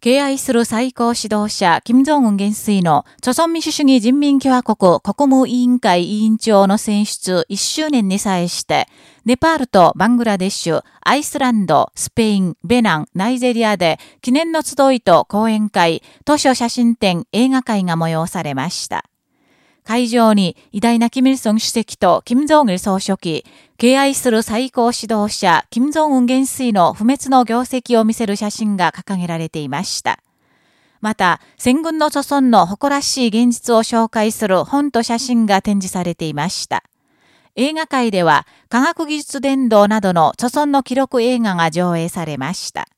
敬愛する最高指導者、金正恩元帥の、朝鮮民主主義人民共和国国務委員会委員長の選出1周年に際して、ネパールとバングラデシュ、アイスランド、スペイン、ベナン、ナイジェリアで記念の集いと講演会、図書写真展、映画会が催されました。会場に偉大なキム・イルソン主席とキム・ジョン・イル総書記、敬愛する最高指導者、キム・ジョン・ウン元帥の不滅の業績を見せる写真が掲げられていました。また、戦軍の祖孫の誇らしい現実を紹介する本と写真が展示されていました。映画界では、科学技術伝道などの祖孫の記録映画が上映されました。